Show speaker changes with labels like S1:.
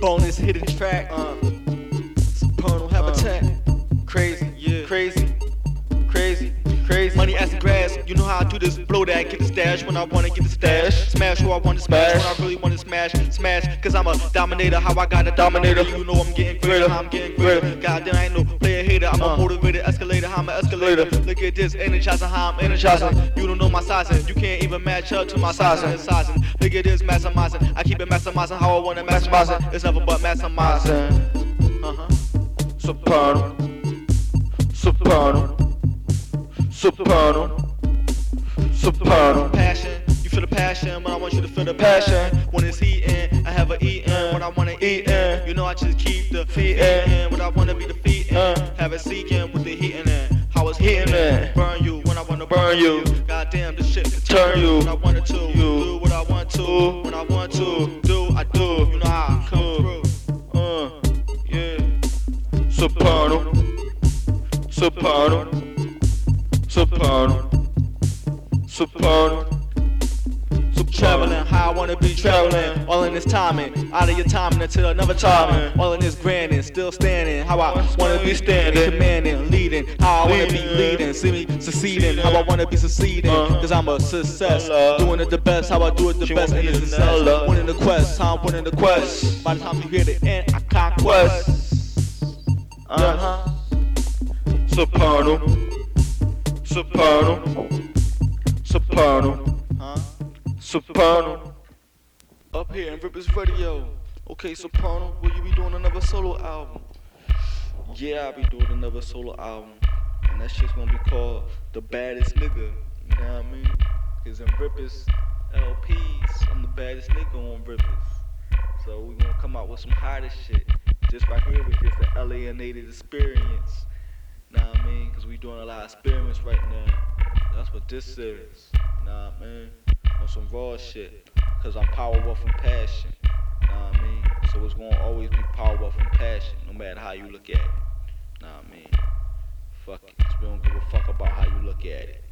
S1: bonus hidden track. Uh, supernal habitat. Crazy, yeah, crazy, crazy, crazy. Money as grass, you know how I do this. Blow that, get the stash when I wanna get the stash. Smash who I wanna smash when I really wanna smash. Smash, cause I'm a dominator. How I got a dominator. You know I'm getting greater, I'm getting greater. Goddamn, how I'm an escalator. Look at this, energizing how I'm energizing. You don't know my sizing, you can't even match up to my sizing. sizing. Look at this, maximizing. I keep it maximizing how I wanna maximize it. It's nothing but maximizing. Uh huh.
S2: Soprano, soprano, soprano, soprano.
S1: passion. You feel the passion, but I want you to feel the passion. When it's heating, I have a eating. When I wanna eat in, you know I just keep the feet in. When I wanna be defeating, have it seeking with the heating when I wanna burn you. Goddamn, this shit can turn you. When I wanted to, do what I want to. When I want to, do I do. You know how I come through.
S2: Uh, yeah. Soprano, soprano, soprano, soprano.
S1: Traveling, how I wanna be traveling. All in this timing, out of your timing until another timing. All in this grandin', still standing. How I wanna be standing, commanding, leading. How I wanna be leading, see me succeeding. How I wanna be succeeding, cause I'm a success. Doing it the best, how I do it the best, and it's a success. Winning the quest, how I'm winning the quest. By the time you hear the end, I conquest. Uh huh.
S2: Soprano, soprano, soprano? Soprano.
S1: Up here in Rippers Radio. Okay, Soprano, will you be doing another solo album? Yeah, I'll be doing another solo album. And that shit's gonna be called The Baddest Nigga. You know what I mean? Cause in Rippers LPs, I'm the baddest nigga on Rippers. So we gonna come out with some hottest shit. Just right here with this, the alienated experience. Know what I mean? Cause we doing a lot of experiments right now. That's what this is. Nah, man. Some raw shit. Cause I'm power and passion. Know what I mean? So it's gonna always be power and passion, no matter how you look at it. Know what I mean? Fuck it. we don't give a fuck about how you look at it.